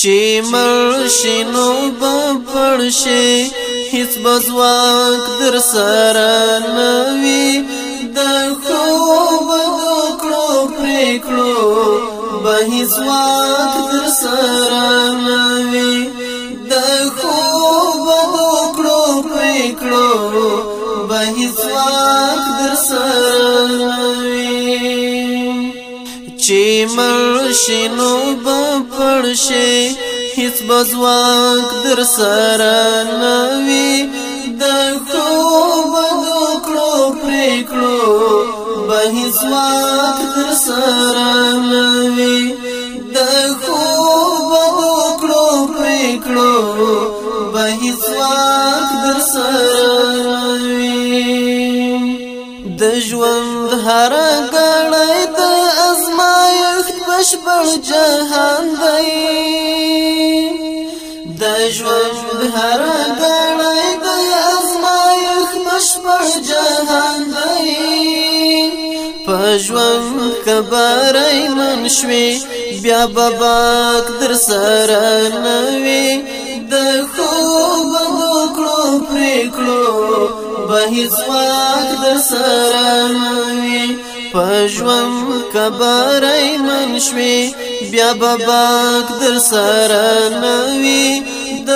چې مرشي نو بپړشي هیڅ بزواک در سره نوي د خوب دوکړو پریکړو به هیڅ واک در سره نوي چې مرشي نو پړشي هیڅ بزواک در سره نوي د خوب دوکړو پریکړو به هیڅ واک در سره نوي د خوب دوکړو پریکړو به هیڅ واک در سره نوي د ژوند هرګه بشبړ جهان دی د ژوند هر ګړی د ازمایښت بشبړ جهان دی په ژوند کبرای من شوي بیا باباک در سره نوي د خوب وکړو پریکړو به ځواک در سره نوي پژوم کبرای من شوی بیا باباک در سره نوی د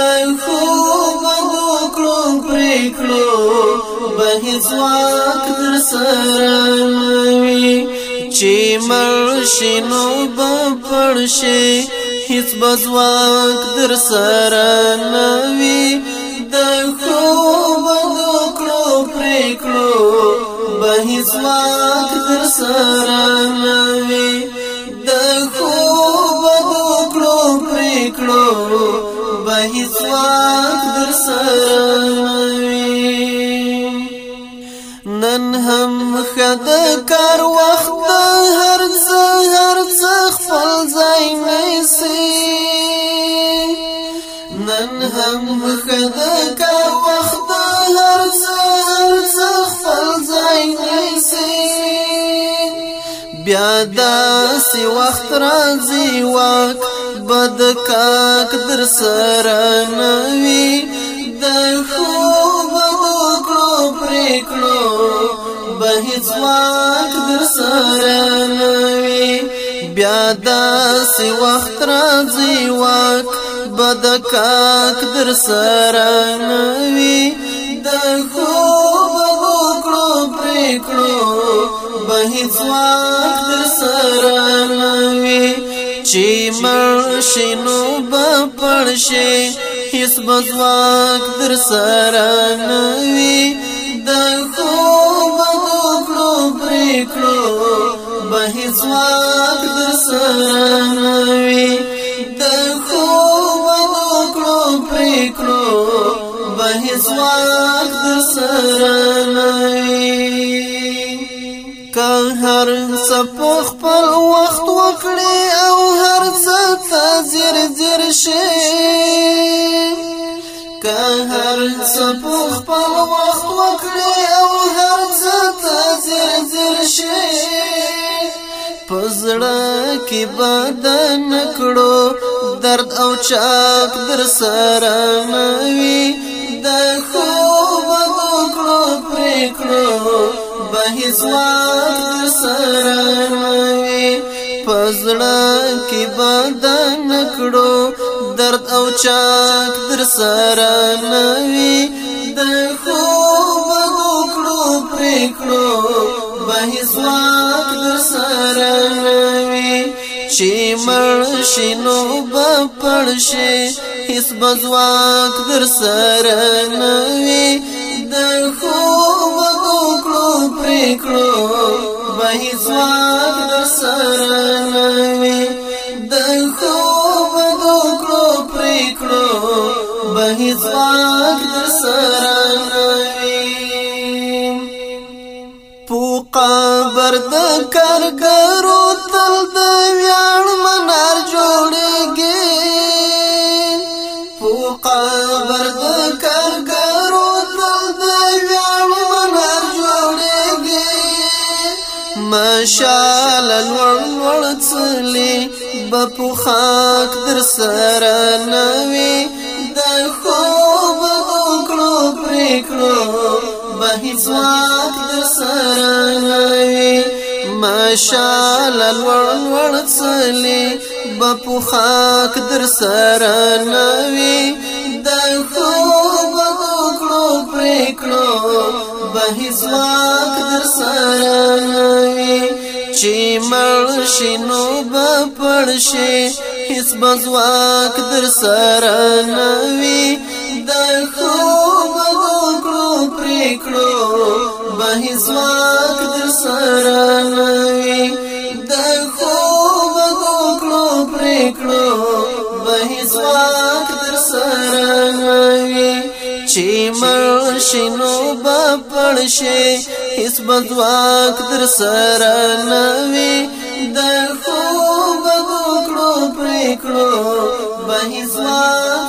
خوب وکړو پریکړو به ځواک در سره نوی چې مرشینو به پړشي هیڅ بزواک در سره نوی د خوب هیڅ واک در سره نوي د خوب وکړو پریکړو به هیڅ واک در سره نوي نن هم خد کار وخت هر زه هر زه خپل ځای نسی نن هم خد بیا دا سی وخت راځي واک بد کاک در سره نوي د خوب وکړو پریکړو به ځواک در سره نوي بیا دا سی وخت راځي واک بد کاک در سره نوي د خوب وکړو پریکړو هیڅ وخت در سره نوي چې مرشي نو به پړشي هیڅ بزواک در سره نوي د خوب وګړو پرې کړو به هیڅ وخت در سره نوي د خوب وګړو پرې کړو به هیڅ وخت در سره نوي که هر سپو خپل وخت وکړي او هر څه ته زیر زیر شي که هر سپو خپل وخت وکړي او هر څه ته زیر زیر شي پزړه کې بدن کړو درد او چاک در سره نوي د خوب وکړو پریکړو به زواد سره وي پزړه کې بدن کړو درد او چاک در سره نوي د خوب وکړو پریکړو به زواد در سره نوي چې مرشي نو به پړشي هیڅ بزواک در سره نوي د خوب کړو به ځواک در سره وي د خوب دوکړو پرې کړو به ځواک در سره وي پو قبر د کارګرو تل د بیا مشال لور لور څلی بپو خاک در سره نوي د خوب وکړو پریکړو به ځواک در سره نوي مشال لور لور څلی بپو خاک در سره نوي د خوب هیڅ واک در سره وي چې مرشي نو به پړشي هیڅ بزواک در سره نه وي د خوب وکړو پریکړو به هیڅ واک در سره نه دشمن شنو به پړشه هیڅ بځواک در سره نوي د خو بګو کړو پریکړو به ځواک